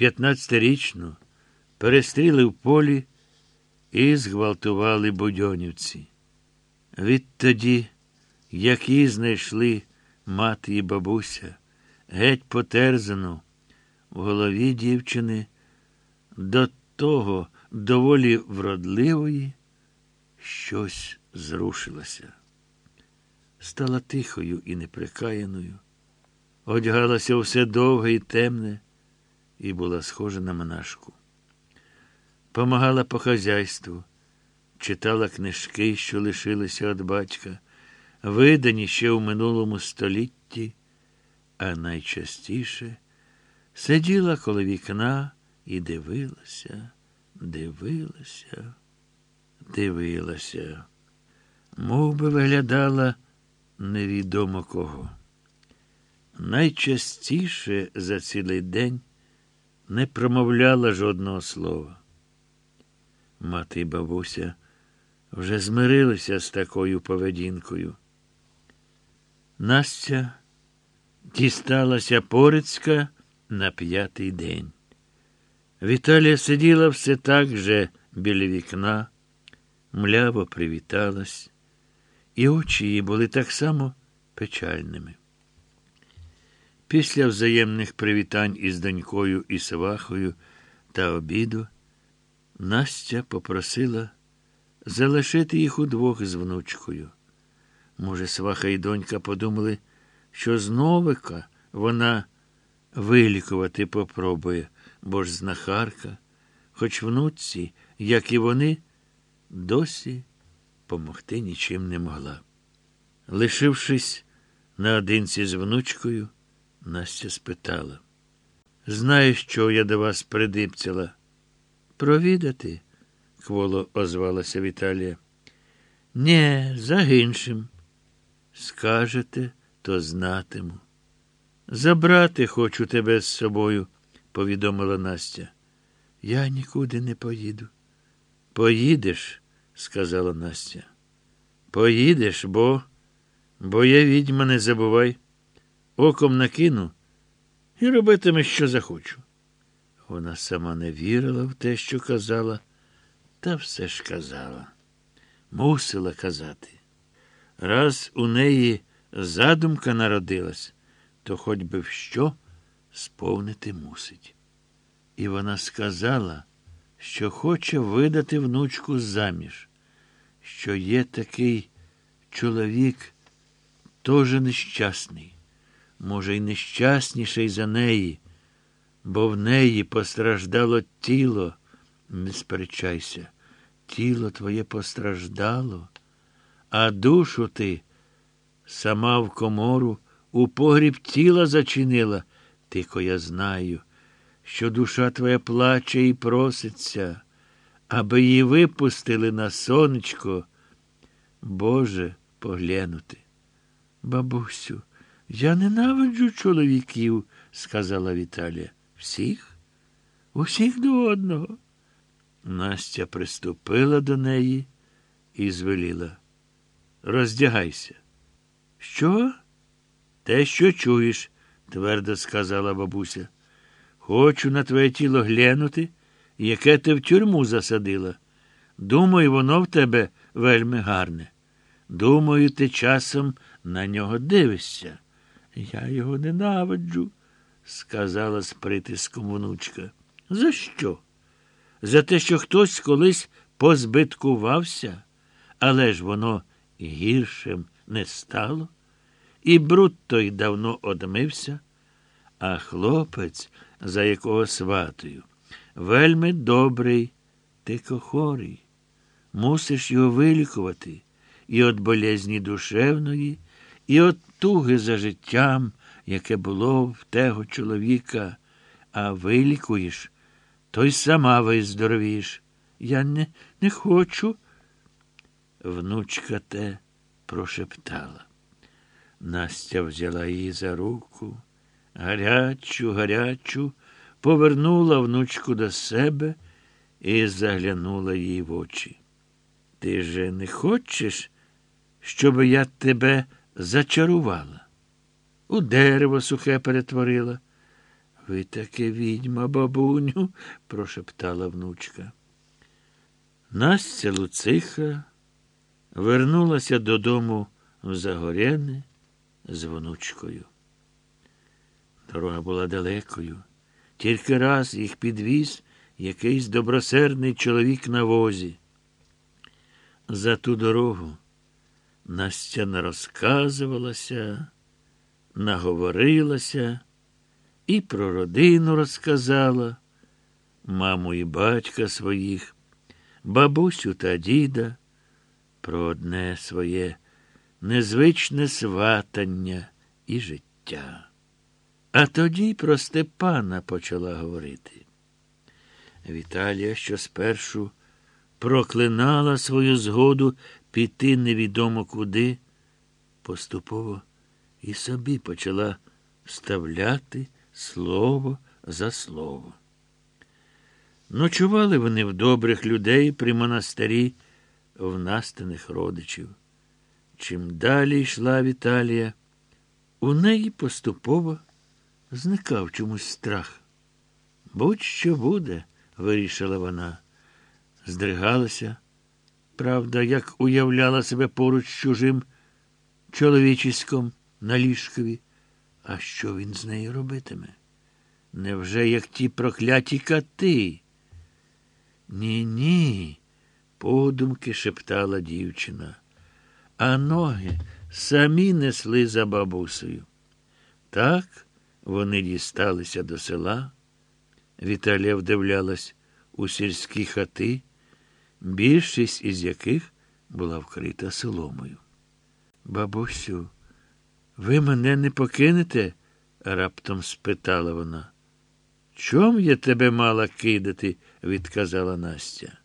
15-річну, перестріли в полі і зґвалтували будьонівці. Відтоді, як її знайшли мати і бабуся, геть потерзану, в голові дівчини до того доволі вродливої щось зрушилося. Стала тихою і неприкаяною, одягалася все довге і темне, і була схожа на монашку. Помагала по хазяйству, читала книжки, що лишилися від батька, видані ще у минулому столітті, а найчастіше сиділа коло вікна і дивилася, дивилася, дивилася, мов би виглядала невідомо кого. Найчастіше за цілий день не промовляла жодного слова. Мати і бабуся вже змирилися з такою поведінкою. Настя дісталася Порицька на п'ятий день. Віталія сиділа все так же біля вікна, мляво привіталась, і очі її були так само печальними. Після взаємних привітань із донькою і Свахою та обіду Настя попросила залишити їх удвох з внучкою. Може, сваха і донька подумали, що з новика вона вилікувати попробує, бо ж знахарка, хоч внуці, як і вони, досі помогти нічим не могла. Лишившись наодинці з внучкою, Настя спитала. Знаєш, що я до вас придипцяла? Провідати? кволо озвалася Віталія. Нє, за іншим. Скажете, то знатиму. Забрати хочу тебе з собою, повідомила Настя. Я нікуди не поїду. Поїдеш, сказала Настя. Поїдеш, бо, бо я відьма не забувай. Оком накину і робитиме, що захочу. Вона сама не вірила в те, що казала, та все ж казала. Мусила казати. Раз у неї задумка народилась, то хоч би в що сповнити мусить. І вона сказала, що хоче видати внучку заміж, що є такий чоловік, теж нещасний, може, й нещасніший за неї, бо в неї постраждало тіло. Не сперечайся, тіло твоє постраждало, а душу ти сама в комору у погріб тіла зачинила. Тихо я знаю, що душа твоя плаче і проситься, аби її випустили на сонечко. Боже, поглянути. Бабусю, я ненавиджу чоловіків, сказала Віталія. Всіх? Усіх до одного. Настя приступила до неї і звеліла. Роздягайся. Що? Те, що чуєш, твердо сказала бабуся. Хочу на твоє тіло глянути, яке ти в тюрму засадила. Думаю, воно в тебе вельми гарне. Думаю, ти часом на нього дивишся. Я його ненавиджу, сказала з притиском внучка. За що? За те, що хтось колись позбиткувався, але ж воно гіршим не стало, і бруд той давно одмився, а хлопець, за якого сватою, вельми добрий, тико хорий. Мусиш його вилікувати і от болезні душевної, і от туги за життям, яке було в того чоловіка, а вилікуєш, то й сама виздоровієш. Я не, не хочу. Внучка те прошептала. Настя взяла її за руку, гарячу, гарячу, повернула внучку до себе і заглянула їй в очі. Ти же не хочеш, щоб я тебе зачарувала? У дерево сухе перетворила, Ви таки відьма, бабуню, прошептала внучка. Настя Луциха вернулася додому в Загоряне з внучкою. Дорога була далекою. Тільки раз їх підвіз якийсь добросердний чоловік на возі. За ту дорогу Настя нарозказувалася, наговорилася і про родину розказала, маму і батька своїх, бабусю та діда, про одне своє незвичне сватання і життя. А тоді про Степана почала говорити. Віталія, що спершу проклинала свою згоду піти невідомо куди, поступово і собі почала вставляти слово за слово. Ночували вони в добрих людей при монастирі в настиних родичів. Чим далі йшла Віталія, у неї поступово зникав чомусь страх. Будь що буде, вирішила вона. Здригалася, правда, як уявляла себе поруч з чужим чоловічиськом на ліжкові. А що він з нею робитиме? Невже як ті прокляті кати? Ні, ні, подумки шептала дівчина, а ноги самі несли за бабусею. Так вони дісталися до села. Віталія вдивлялась у сільські хати, більшість із яких була вкрита соломою. Бабусю, ви мене не покинете? раптом спитала вона. Чом я тебе мала кидати? відказала Настя.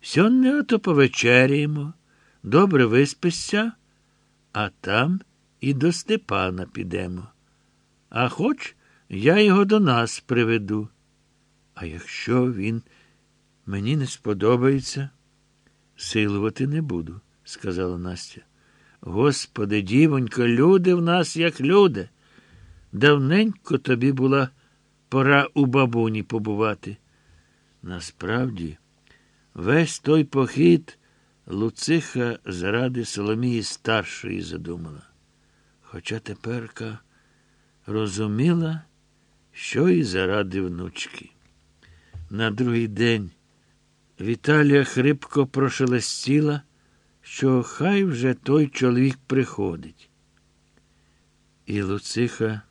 Сьогодні ото повечеряємо, добре виспишся, а там і до Степана підемо. А хоч я його до нас приведу. А якщо він мені не сподобається, силувати не буду, сказала Настя. Господи, дівонько, люди в нас, як люди. Давненько тобі була пора у бабуні побувати. Насправді, весь той похід Луциха заради Соломії старшої задумала. Хоча теперка розуміла, що і заради внучки. На другий день Віталія хрипко прошелестіла, що хай вже той чоловік приходить. І Луциха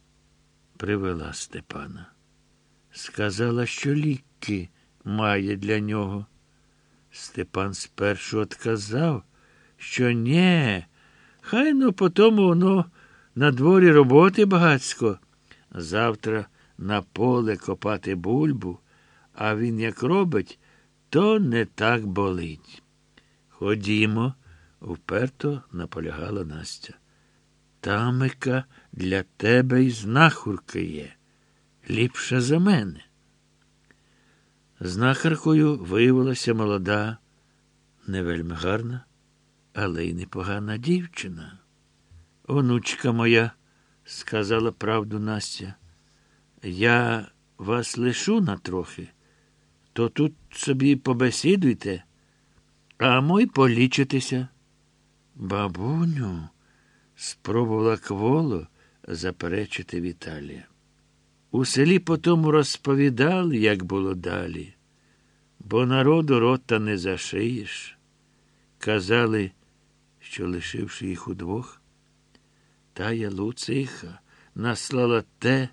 привела Степана. Сказала, що ліки має для нього. Степан спершу отказав, що нє, хай ну потому воно на дворі роботи багацько. Завтра на поле копати бульбу, а він як робить, то не так болить. Ходімо, вперто наполягала Настя. Тамика для тебе й знахурки є. Ліпша за мене. Знахаркою виявилася молода, не вельми гарна, але й непогана дівчина. Онучка моя, сказала правду Настя, я вас лишу на трохи, то тут собі побесідуйте, а мой полічитися. Бабуню, спробувала кволо заперечити Віталія. У селі потому розповідали, як було далі, бо народу рота не зашиєш. Казали, що, лишивши їх удвох, тая Луциха наслала те,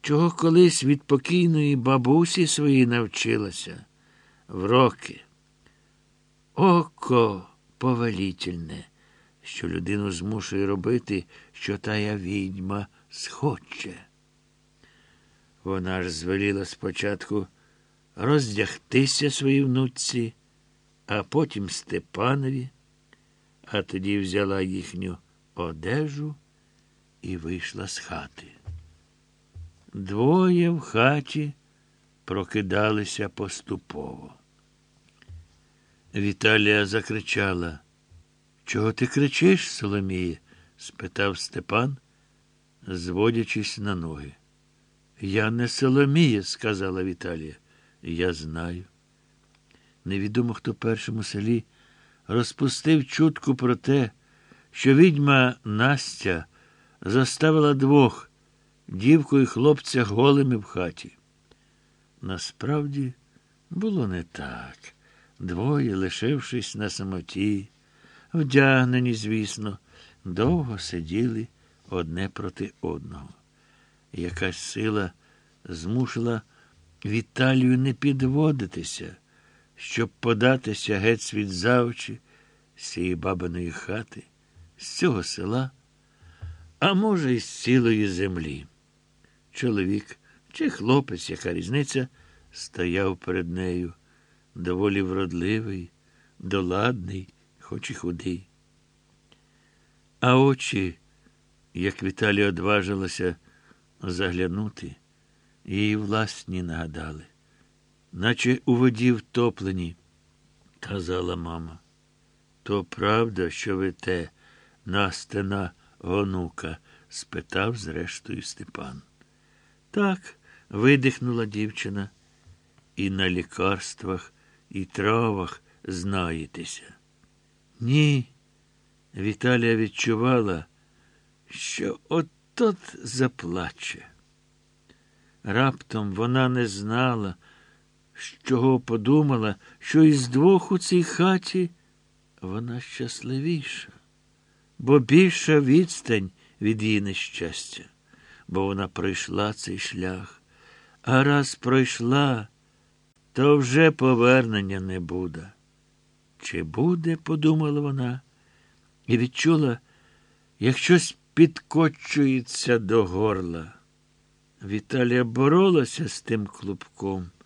чого колись від покійної бабусі своїй навчилася в роки. Око повелітельне, що людину змушує робити, що тая відьма схоче. Вона ж звеліла спочатку роздягтися своїй внучці, а потім Степанові, а тоді взяла їхню одежу і вийшла з хати. Двоє в хаті прокидалися поступово. Віталія закричала. Чого ти кричиш, Соломіє? спитав Степан, зводячись на ноги. Я не Соломія, сказала Віталія. Я знаю. Невідомо, хто першим у селі розпустив чутку про те, що відьма Настя заставила двох дівку і хлопця голими в хаті. Насправді було не так. Двоє, лишившись на самоті, вдягнені, звісно, довго сиділи одне проти одного. Якась сила змусила Віталію не підводитися, щоб податися геть світ завчі з цієї бабиної хати, з цього села, а може, й з цілої землі. Чоловік чи хлопець, яка різниця, стояв перед нею, доволі вродливий, доладний, хоч і худий. А очі, як Віталія одважилася заглянути, її власні нагадали, наче у воді втоплені, казала мама. То правда, що ви те, Настина гонука? спитав зрештою Степан. Так, видихнула дівчина. І на лікарствах, і травах знаєтеся. Ні. Віталія відчувала, що от-от заплаче. Раптом вона не знала, чого подумала, що із двох у цій хаті вона щасливіша, бо більша відстань від її нещастя, бо вона пройшла цей шлях, а раз пройшла, то вже повернення не буде. Чи буде, подумала вона, і відчула, як щось підкочується до горла. Віталія боролася з тим клубком,